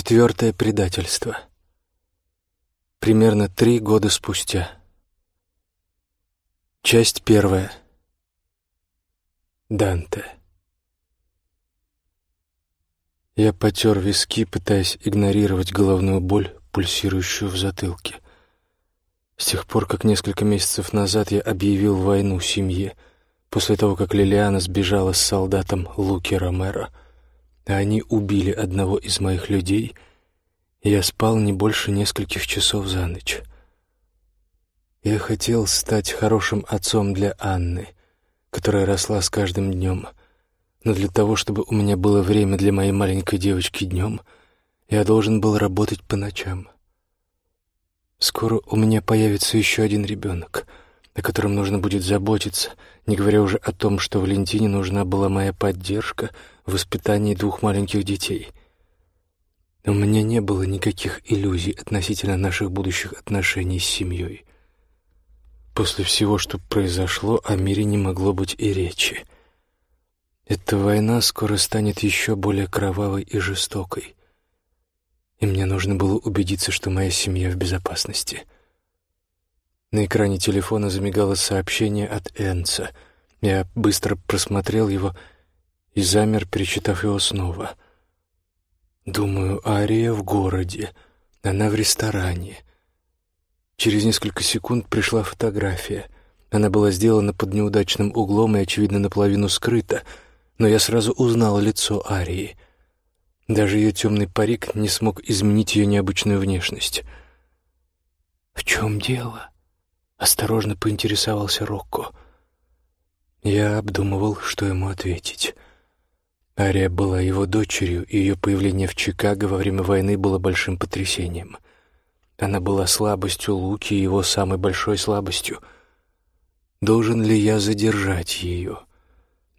Четвертое предательство. Примерно три года спустя. Часть первая. Данте. Я потер виски, пытаясь игнорировать головную боль, пульсирующую в затылке. С тех пор, как несколько месяцев назад я объявил войну семье, после того, как Лилиана сбежала с солдатом Луки Ромеро — они убили одного из моих людей, и я спал не больше нескольких часов за ночь. Я хотел стать хорошим отцом для Анны, которая росла с каждым днем, но для того, чтобы у меня было время для моей маленькой девочки днем, я должен был работать по ночам. Скоро у меня появится еще один ребенок, о котором нужно будет заботиться, не говоря уже о том, что Валентине нужна была моя поддержка — воспитании двух маленьких детей. У меня не было никаких иллюзий относительно наших будущих отношений с семьей. После всего, что произошло, о мире не могло быть и речи. Эта война скоро станет еще более кровавой и жестокой. И мне нужно было убедиться, что моя семья в безопасности. На экране телефона замигало сообщение от Энца. Я быстро просмотрел его и замер, перечитав его снова. Думаю, Ария в городе, она в ресторане. Через несколько секунд пришла фотография. Она была сделана под неудачным углом и, очевидно, наполовину скрыта, но я сразу узнал лицо Арии. Даже ее темный парик не смог изменить ее необычную внешность. «В чем дело?» — осторожно поинтересовался Рокко. Я обдумывал, что ему ответить. Ария была его дочерью, и ее появление в Чикаго во время войны было большим потрясением. Она была слабостью Луки, его самой большой слабостью. Должен ли я задержать ее?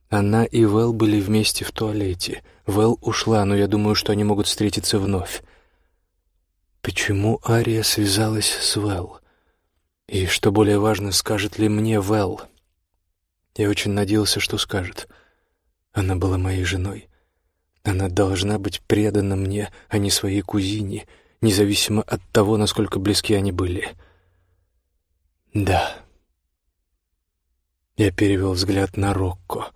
Она и Вэл были вместе в туалете. Вэл ушла, но я думаю, что они могут встретиться вновь. Почему Ария связалась с Вэл? И, что более важно, скажет ли мне Вэл? Я очень надеялся, что скажет — она была моей женой. Она должна быть предана мне, а не своей кузине, независимо от того, насколько близки они были. Да. Я перевел взгляд на Рокко.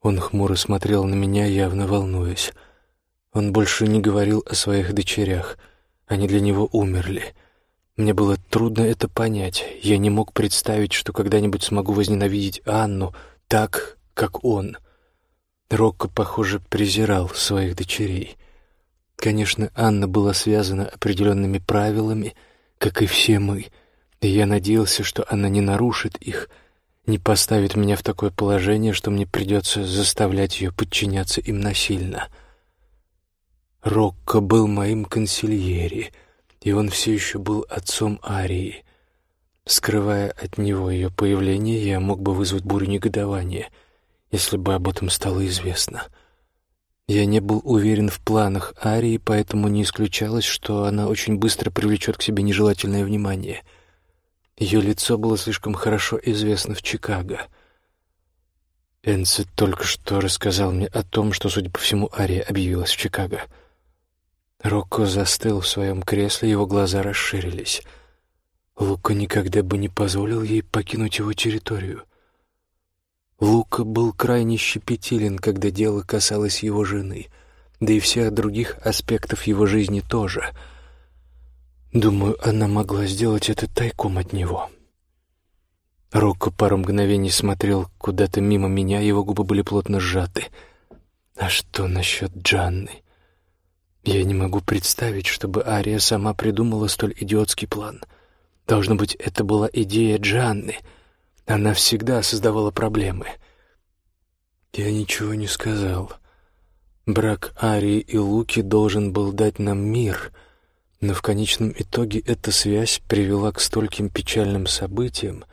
Он хмуро смотрел на меня, явно волнуясь. Он больше не говорил о своих дочерях. Они для него умерли. Мне было трудно это понять. Я не мог представить, что когда-нибудь смогу возненавидеть Анну так, как он — Рокко, похоже, презирал своих дочерей. Конечно, Анна была связана определенными правилами, как и все мы, и я надеялся, что она не нарушит их, не поставит меня в такое положение, что мне придется заставлять ее подчиняться им насильно. Рокко был моим консильери, и он все еще был отцом Арии. Скрывая от него ее появление, я мог бы вызвать бурю негодования — если бы об этом стало известно. Я не был уверен в планах Арии, поэтому не исключалось, что она очень быстро привлечет к себе нежелательное внимание. Ее лицо было слишком хорошо известно в Чикаго. Энце только что рассказал мне о том, что, судя по всему, Ария объявилась в Чикаго. Рокко застыл в своем кресле, его глаза расширились. Лука никогда бы не позволил ей покинуть его территорию. Лука был крайне щепетилен, когда дело касалось его жены, да и всех других аспектов его жизни тоже. Думаю, она могла сделать это тайком от него. Рокко пару мгновений смотрел куда-то мимо меня, его губы были плотно сжаты. А что насчет Джанны? Я не могу представить, чтобы Ария сама придумала столь идиотский план. Должно быть, это была идея Джанны — она всегда создавала проблемы. Я ничего не сказал. Брак Арии и Луки должен был дать нам мир, но в конечном итоге эта связь привела к стольким печальным событиям,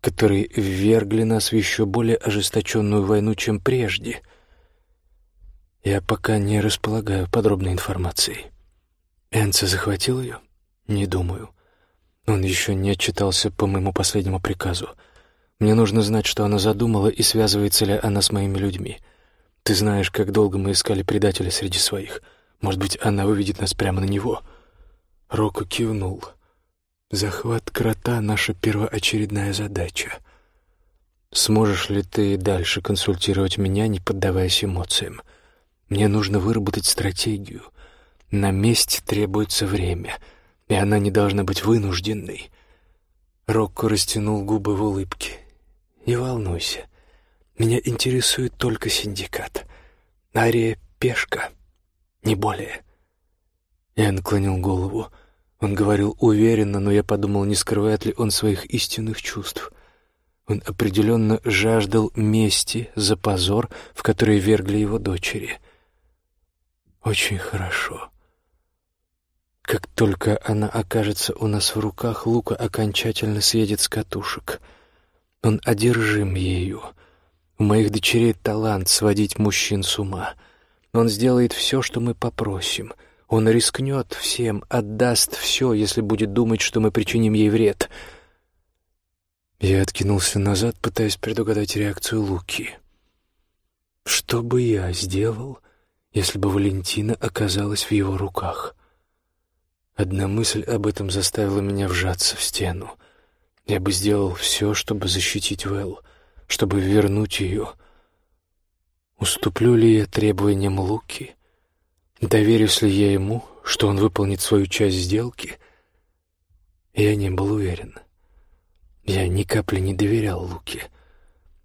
которые ввергли нас в еще более ожесточенную войну, чем прежде. Я пока не располагаю подробной информацией. Энце захватил ее? Не думаю. Он еще не отчитался по моему последнему приказу — мне нужно знать, что она задумала и связывается ли она с моими людьми. Ты знаешь, как долго мы искали предателя среди своих. Может быть, она выведет нас прямо на него?» Рока кивнул. «Захват крота — наша первоочередная задача. Сможешь ли ты дальше консультировать меня, не поддаваясь эмоциям? Мне нужно выработать стратегию. На месте требуется время, и она не должна быть вынужденной». Рокко растянул губы в улыбке. «Не волнуйся. Меня интересует только синдикат. Ария — пешка, не более». Я наклонил голову. Он говорил уверенно, но я подумал, не скрывает ли он своих истинных чувств. Он определенно жаждал мести за позор, в который вергли его дочери. «Очень хорошо». Как только она окажется у нас в руках, Лука окончательно съедет с катушек. Он одержим ею. У моих дочерей талант сводить мужчин с ума. Он сделает все, что мы попросим. Он рискнет всем, отдаст все, если будет думать, что мы причиним ей вред. Я откинулся назад, пытаясь предугадать реакцию Луки. Что бы я сделал, если бы Валентина оказалась в его руках? Одна мысль об этом заставила меня вжаться в стену. Я бы сделал все, чтобы защитить Вэл, чтобы вернуть ее. Уступлю ли я требованиям Луки? Доверюсь ли я ему, что он выполнит свою часть сделки? Я не был уверен. Я ни капли не доверял Луке.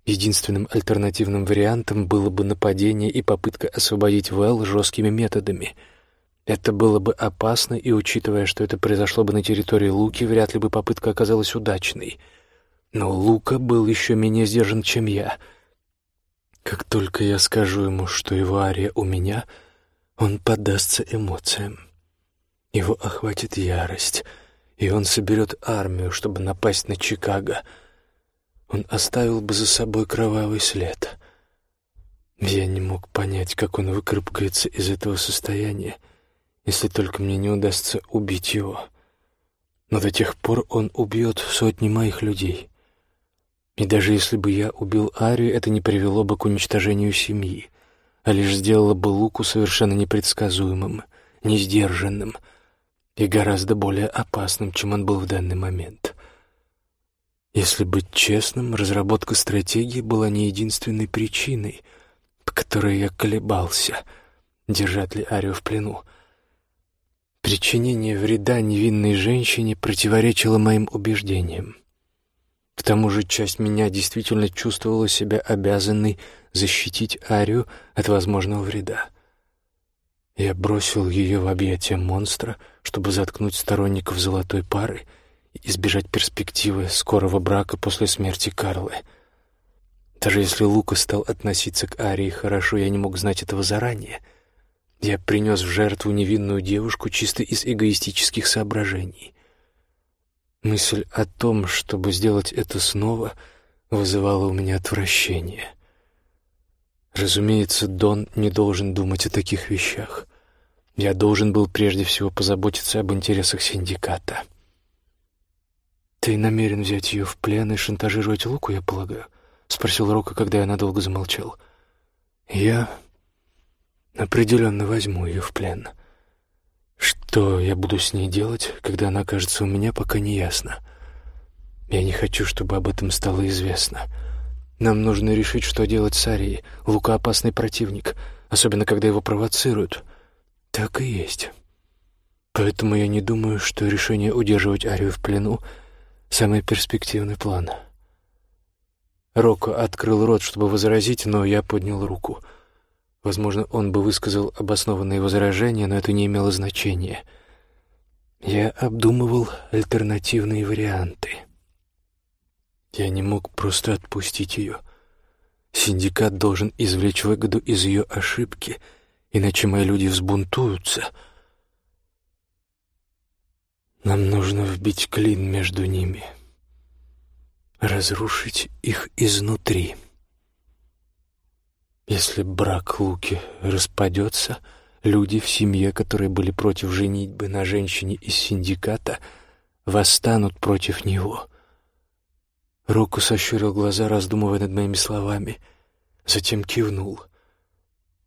Единственным альтернативным вариантом было бы нападение и попытка освободить Вэл жесткими методами — это было бы опасно, и, учитывая, что это произошло бы на территории Луки, вряд ли бы попытка оказалась удачной. Но Лука был еще менее сдержан, чем я. Как только я скажу ему, что его ария у меня, он поддастся эмоциям. Его охватит ярость, и он соберет армию, чтобы напасть на Чикаго. Он оставил бы за собой кровавый след. Я не мог понять, как он выкарабкается из этого состояния, если только мне не удастся убить его. Но до тех пор он убьет сотни моих людей. И даже если бы я убил Арию, это не привело бы к уничтожению семьи, а лишь сделало бы Луку совершенно непредсказуемым, несдержанным и гораздо более опасным, чем он был в данный момент. Если быть честным, разработка стратегии была не единственной причиной, по которой я колебался, держать ли Арию в плену. Причинение вреда невинной женщине противоречило моим убеждениям. К тому же часть меня действительно чувствовала себя обязанной защитить Арию от возможного вреда. Я бросил ее в объятия монстра, чтобы заткнуть сторонников золотой пары и избежать перспективы скорого брака после смерти Карлы. Даже если Лука стал относиться к Арии хорошо, я не мог знать этого заранее — я принес в жертву невинную девушку чисто из эгоистических соображений. Мысль о том, чтобы сделать это снова, вызывала у меня отвращение. Разумеется, Дон не должен думать о таких вещах. Я должен был прежде всего позаботиться об интересах синдиката. «Ты намерен взять ее в плен и шантажировать Луку, я полагаю?» — спросил Рока, когда я надолго замолчал. «Я Определенно возьму ее в плен. Что я буду с ней делать, когда она окажется у меня, пока не ясно. Я не хочу, чтобы об этом стало известно. Нам нужно решить, что делать с Арией. Лука — опасный противник, особенно когда его провоцируют. Так и есть. Поэтому я не думаю, что решение удерживать Арию в плену — самый перспективный план. Рокко открыл рот, чтобы возразить, но я поднял руку — Возможно, он бы высказал обоснованные возражения, но это не имело значения. Я обдумывал альтернативные варианты. Я не мог просто отпустить ее. Синдикат должен извлечь выгоду из ее ошибки, иначе мои люди взбунтуются. Нам нужно вбить клин между ними, разрушить их изнутри. Если брак Луки распадется, люди в семье, которые были против женитьбы на женщине из синдиката, восстанут против него. Року сощурил глаза, раздумывая над моими словами, затем кивнул.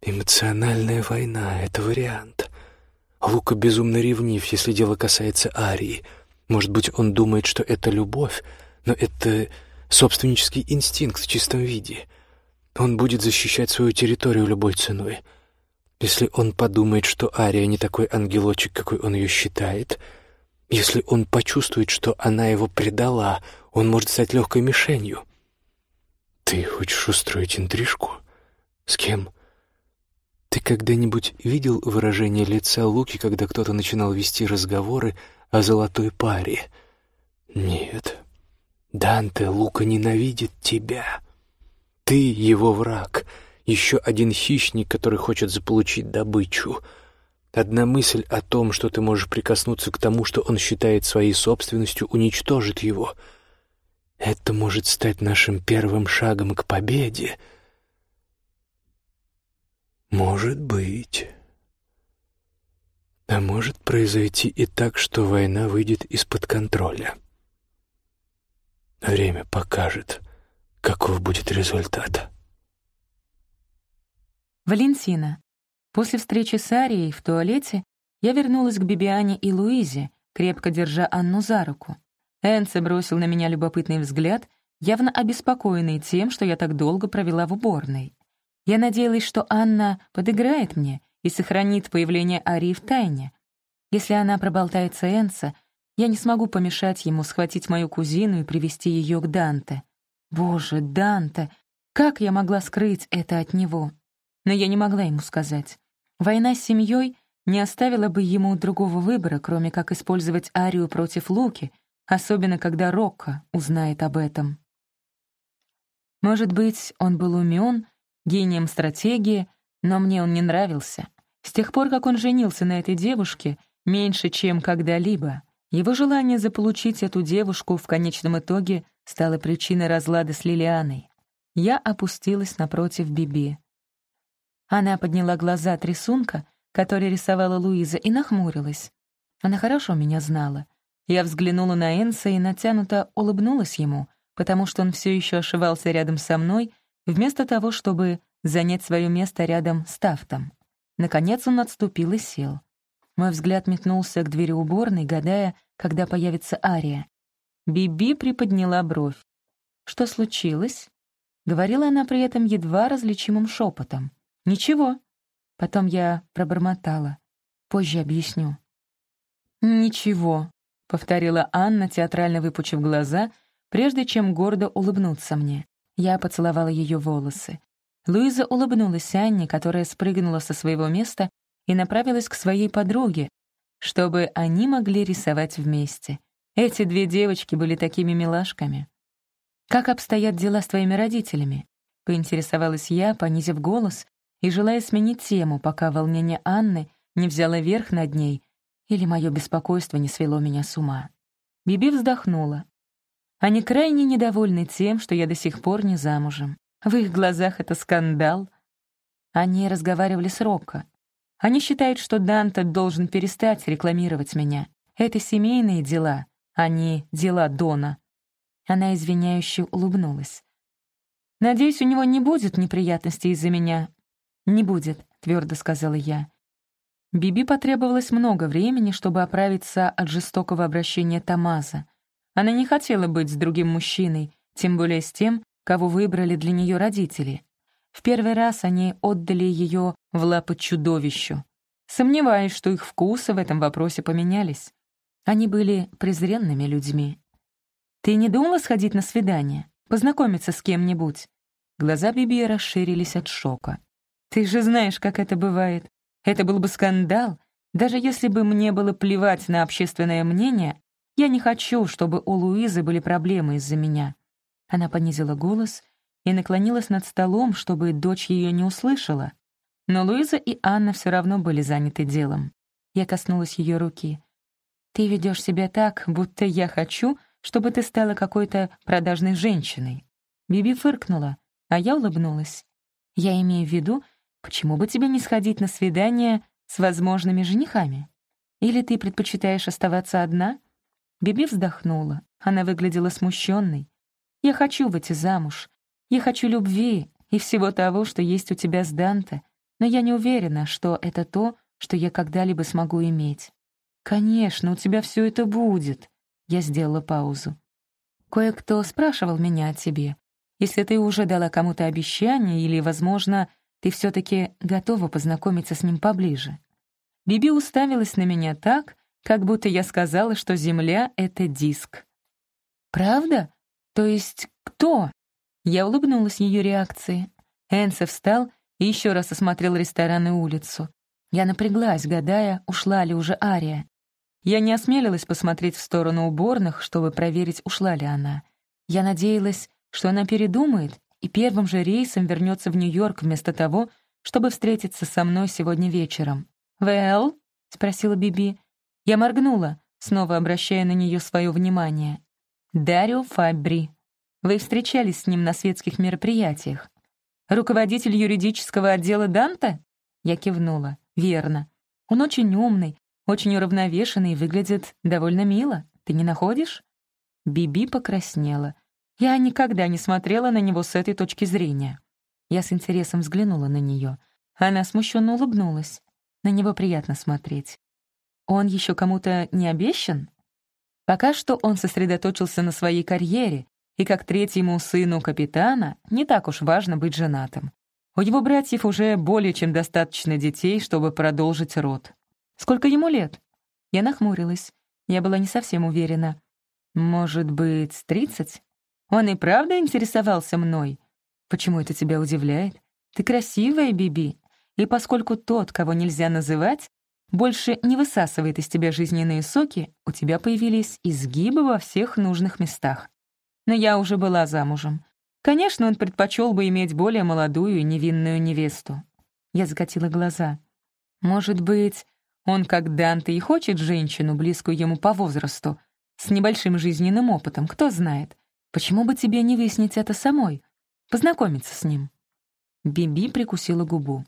«Эмоциональная война — это вариант. Лука безумно ревнив, если дело касается Арии. Может быть, он думает, что это любовь, но это собственнический инстинкт в чистом виде. Он будет защищать свою территорию любой ценой. Если он подумает, что Ария не такой ангелочек, какой он ее считает, если он почувствует, что она его предала, он может стать легкой мишенью. Ты хочешь устроить интрижку? С кем? Ты когда-нибудь видел выражение лица Луки, когда кто-то начинал вести разговоры о золотой паре? Нет. Данте, Лука ненавидит тебя. Ты его враг, еще один хищник, который хочет заполучить добычу. Одна мысль о том, что ты можешь прикоснуться к тому, что он считает своей собственностью, уничтожит его. Это может стать нашим первым шагом к победе — может быть. А может произойти и так, что война выйдет из-под контроля. Время покажет, каков будет результат. Валентина. После встречи с Арией в туалете я вернулась к Бибиане и Луизе, крепко держа Анну за руку. Энце бросил на меня любопытный взгляд, явно обеспокоенный тем, что я так долго провела в уборной. Я надеялась, что Анна подыграет мне и сохранит появление Арии в тайне. Если она проболтается Энса, я не смогу помешать ему схватить мою кузину и привести ее к Данте. Боже, Данте, как я могла скрыть это от него? Но я не могла ему сказать. Война с семьей не оставила бы ему другого выбора, кроме как использовать Арию против Луки, особенно когда Рокко узнает об этом. Может быть, он был умен гением стратегии, но мне он не нравился. С тех пор, как он женился на этой девушке, меньше, чем когда-либо, его желание заполучить эту девушку в конечном итоге стало причиной разлада с Лилианой. Я опустилась напротив Биби. Она подняла глаза от рисунка, который рисовала Луиза, и нахмурилась. Она хорошо меня знала. Я взглянула на Энса и натянуто улыбнулась ему, потому что он все еще ошивался рядом со мной вместо того, чтобы занять свое место рядом с Тафтом. Наконец он отступил и сел. Мой взгляд метнулся к двери уборной, гадая, когда появится Ария. Биби приподняла бровь. «Что случилось?» Говорила она при этом едва различимым шепотом. «Ничего». Потом я пробормотала. «Позже объясню». «Ничего», — повторила Анна, театрально выпучив глаза, прежде чем гордо улыбнуться мне. Я поцеловала ее волосы. Луиза улыбнулась Анне, которая спрыгнула со своего места и направилась к своей подруге, чтобы они могли рисовать вместе. Эти две девочки были такими милашками. «Как обстоят дела с твоими родителями?» — поинтересовалась я, понизив голос и желая сменить тему, пока волнение Анны не взяло верх над ней или мое беспокойство не свело меня с ума. Биби вздохнула. Они крайне недовольны тем, что я до сих пор не замужем. В их глазах это скандал. Они разговаривали с Рокко. Они считают, что Данте должен перестать рекламировать меня. Это семейные дела, а не дела Дона. Она извиняюще улыбнулась. «Надеюсь, у него не будет неприятностей из-за меня». «Не будет», — твердо сказала я. Биби потребовалось много времени, чтобы оправиться от жестокого обращения Тамаза. Она не хотела быть с другим мужчиной, тем более с тем, кого выбрали для нее родители. В первый раз они отдали ее в лапы чудовищу. Сомневаюсь, что их вкусы в этом вопросе поменялись. Они были презренными людьми. «Ты не думала сходить на свидание? Познакомиться с кем-нибудь?» Глаза Биби расширились от шока. «Ты же знаешь, как это бывает. Это был бы скандал. Даже если бы мне было плевать на общественное мнение, я не хочу, чтобы у Луизы были проблемы из-за меня». Она понизила голос и наклонилась над столом, чтобы дочь ее не услышала. Но Луиза и Анна все равно были заняты делом. Я коснулась ее руки. «Ты ведешь себя так, будто я хочу, чтобы ты стала какой-то продажной женщиной». Биби фыркнула, а я улыбнулась. «Я имею в виду, почему бы тебе не сходить на свидание с возможными женихами? Или ты предпочитаешь оставаться одна?» Биби вздохнула. Она выглядела смущенной. «Я хочу выйти замуж. Я хочу любви и всего того, что есть у тебя с Данте, но я не уверена, что это то, что я когда-либо смогу иметь. «Конечно, у тебя все это будет», — я сделала паузу. «Кое-кто спрашивал меня о тебе. Если ты уже дала кому-то обещание или, возможно, ты все таки готова познакомиться с ним поближе». Биби уставилась на меня так, как будто я сказала, что Земля — это диск. «Правда? То есть кто?» Я улыбнулась ее реакции. Энсе встал и еще раз осмотрел ресторан и улицу. Я напряглась, гадая, ушла ли уже Ария. Я не осмелилась посмотреть в сторону уборных, чтобы проверить, ушла ли она. Я надеялась, что она передумает и первым же рейсом вернется в Нью-Йорк вместо того, чтобы встретиться со мной сегодня вечером. «Вэлл?» — спросила Биби. Я моргнула, снова обращая на нее свое внимание. «Дарио Фабри. Вы встречались с ним на светских мероприятиях. Руководитель юридического отдела Данта?» Я кивнула. «Верно. Он очень умный, очень уравновешенный выглядит довольно мило. Ты не находишь?» Биби покраснела. Я никогда не смотрела на него с этой точки зрения. Я с интересом взглянула на нее. Она смущенно улыбнулась. На него приятно смотреть. Он еще кому-то не обещан? Пока что он сосредоточился на своей карьере, и как третьему сыну капитана не так уж важно быть женатым. У его братьев уже более чем достаточно детей, чтобы продолжить род. Сколько ему лет? Я нахмурилась. Я была не совсем уверена. Может быть, тридцать? Он и правда интересовался мной? Почему это тебя удивляет? Ты красивая, Биби. И поскольку тот, кого нельзя называть, больше не высасывает из тебя жизненные соки, у тебя появились изгибы во всех нужных местах. Но я уже была замужем. Конечно, он предпочел бы иметь более молодую и невинную невесту. Я закатила глаза. Может быть, он, как Данте, и хочет женщину, близкую ему по возрасту, с небольшим жизненным опытом, кто знает. Почему бы тебе не выяснить это самой? Познакомиться с ним. Биби прикусила губу.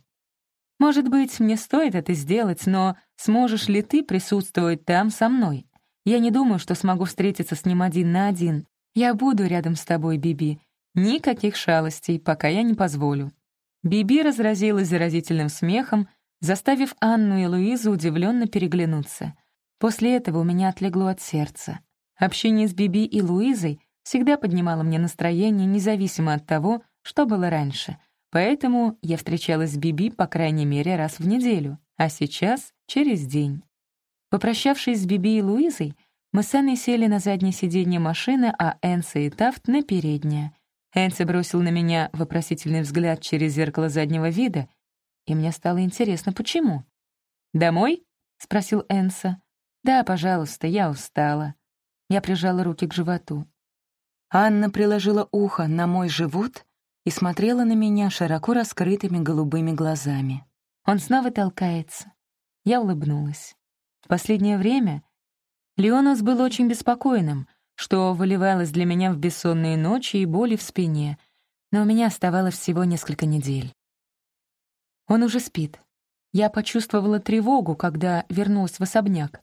Может быть, мне стоит это сделать, но сможешь ли ты присутствовать там со мной? Я не думаю, что смогу встретиться с ним один на один. Я буду рядом с тобой, Биби. Никаких шалостей, пока я не позволю». Биби разразилась заразительным смехом, заставив Анну и Луизу удивленно переглянуться. После этого у меня отлегло от сердца. Общение с Биби и Луизой всегда поднимало мне настроение, независимо от того, что было раньше — Поэтому я встречалась с Биби по крайней мере раз в неделю, а сейчас — через день. Попрощавшись с Биби и Луизой, мы с Анной сели на заднее сиденье машины, а Энса и Тафт — на переднее. Энса бросил на меня вопросительный взгляд через зеркало заднего вида, и мне стало интересно, почему. «Домой?» — спросил Энса. «Да, пожалуйста, я устала». Я прижала руки к животу. Анна приложила ухо на мой живот и смотрела на меня широко раскрытыми голубыми глазами. Он снова толкается. Я улыбнулась. В последнее время Леонас был очень беспокойным, что выливалось для меня в бессонные ночи и боли в спине, но у меня оставалось всего несколько недель. Он уже спит. Я почувствовала тревогу, когда вернулась в особняк.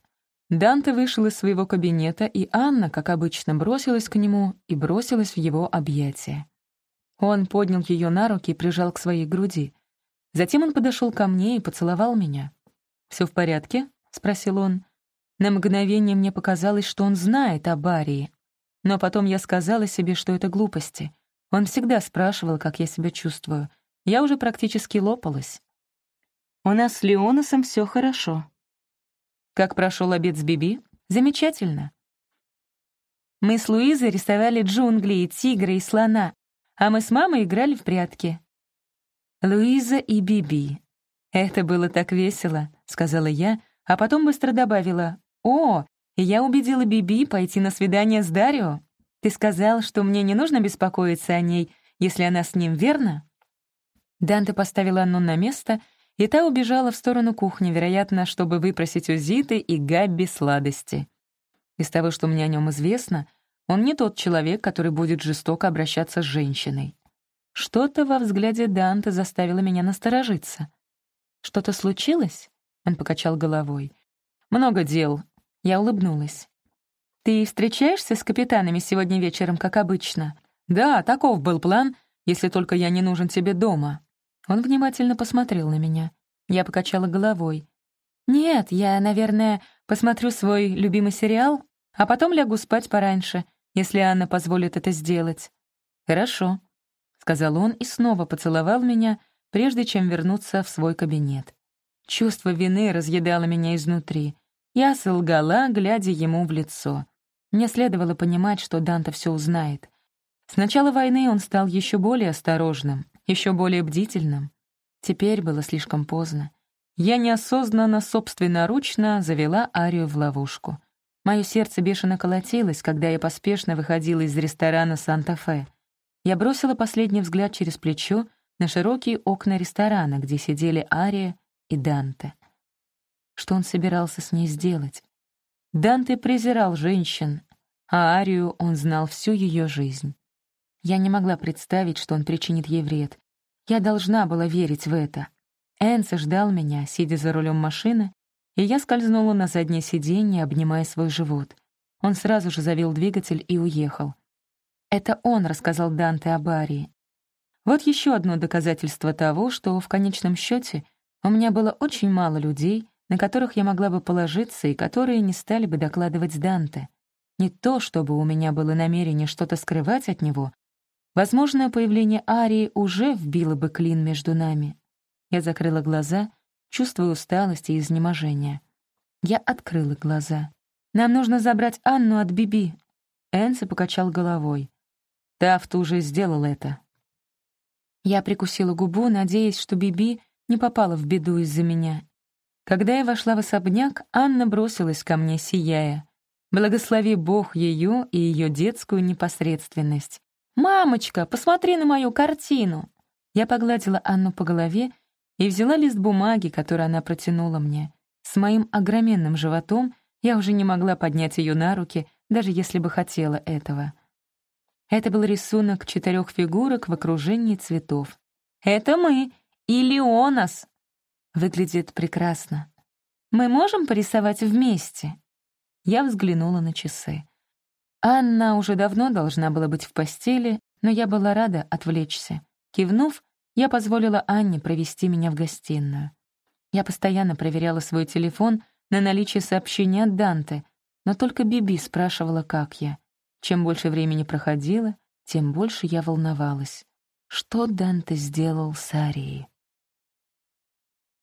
Данте вышел из своего кабинета, и Анна, как обычно, бросилась к нему и бросилась в его объятия. Он поднял ее на руки и прижал к своей груди. Затем он подошел ко мне и поцеловал меня. Все в порядке?» — спросил он. На мгновение мне показалось, что он знает о Барии. Но потом я сказала себе, что это глупости. Он всегда спрашивал, как я себя чувствую. Я уже практически лопалась. «У нас с Леоносом все хорошо». «Как прошел обед с Биби?» «Замечательно». Мы с Луизой рисовали джунгли и тигра и слона, а мы с мамой играли в прятки. Луиза и Биби. «Это было так весело», — сказала я, а потом быстро добавила. «О, я убедила Биби пойти на свидание с Дарио. Ты сказал, что мне не нужно беспокоиться о ней, если она с ним, верно?» Данте поставила Анну на место, и та убежала в сторону кухни, вероятно, чтобы выпросить у Зиты и Габби сладости. Из того, что мне о нем известно, он не тот человек, который будет жестоко обращаться с женщиной. Что-то во взгляде Данте заставило меня насторожиться. «Что-то случилось?» — он покачал головой. «Много дел». Я улыбнулась. «Ты встречаешься с капитанами сегодня вечером, как обычно?» «Да, таков был план, если только я не нужен тебе дома». Он внимательно посмотрел на меня. Я покачала головой. «Нет, я, наверное, посмотрю свой любимый сериал, а потом лягу спать пораньше, если Анна позволит это сделать». «Хорошо», — сказал он и снова поцеловал меня, прежде чем вернуться в свой кабинет. Чувство вины разъедало меня изнутри. Я солгала, глядя ему в лицо. Мне следовало понимать, что Данта все узнает. С начала войны он стал еще более осторожным, еще более бдительным. Теперь было слишком поздно. Я неосознанно, собственноручно завела Арию в ловушку. Мое сердце бешено колотилось, когда я поспешно выходила из ресторана «Санта-Фе». Я бросила последний взгляд через плечо на широкие окна ресторана, где сидели Ария и Данте. Что он собирался с ней сделать? Данте презирал женщин, а Арию он знал всю ее жизнь. Я не могла представить, что он причинит ей вред. Я должна была верить в это. Энса ждал меня, сидя за рулем машины, и я скользнула на заднее сиденье, обнимая свой живот. Он сразу же завел двигатель и уехал. Это он рассказал Данте об Арии. Вот еще одно доказательство того, что в конечном счете у меня было очень мало людей, на которых я могла бы положиться и которые не стали бы докладывать Данте. Не то, чтобы у меня было намерение что-то скрывать от него. Возможно, появление Арии уже вбило бы клин между нами. Я закрыла глаза, чувствуя усталость и изнеможение. Я открыла глаза. «Нам нужно забрать Анну от Биби». Энси покачал головой. Тафт уже сделал это. Я прикусила губу, надеясь, что Биби не попала в беду из-за меня. Когда я вошла в особняк, Анна бросилась ко мне, сияя. Благослови Бог ее и ее детскую непосредственность. «Мамочка, посмотри на мою картину!» Я погладила Анну по голове и взяла лист бумаги, который она протянула мне. С моим огроменным животом я уже не могла поднять ее на руки, даже если бы хотела этого. Это был рисунок четырех фигурок в окружении цветов. «Это мы!» Илионас. Выглядит прекрасно. Мы можем порисовать вместе?» Я взглянула на часы. Анна уже давно должна была быть в постели, но я была рада отвлечься. Кивнув, я позволила Анне провести меня в гостиную. Я постоянно проверяла свой телефон на наличие сообщений от Данте, но только Биби спрашивала, как я. Чем больше времени проходило, тем больше я волновалась. Что Данте сделал с Арией?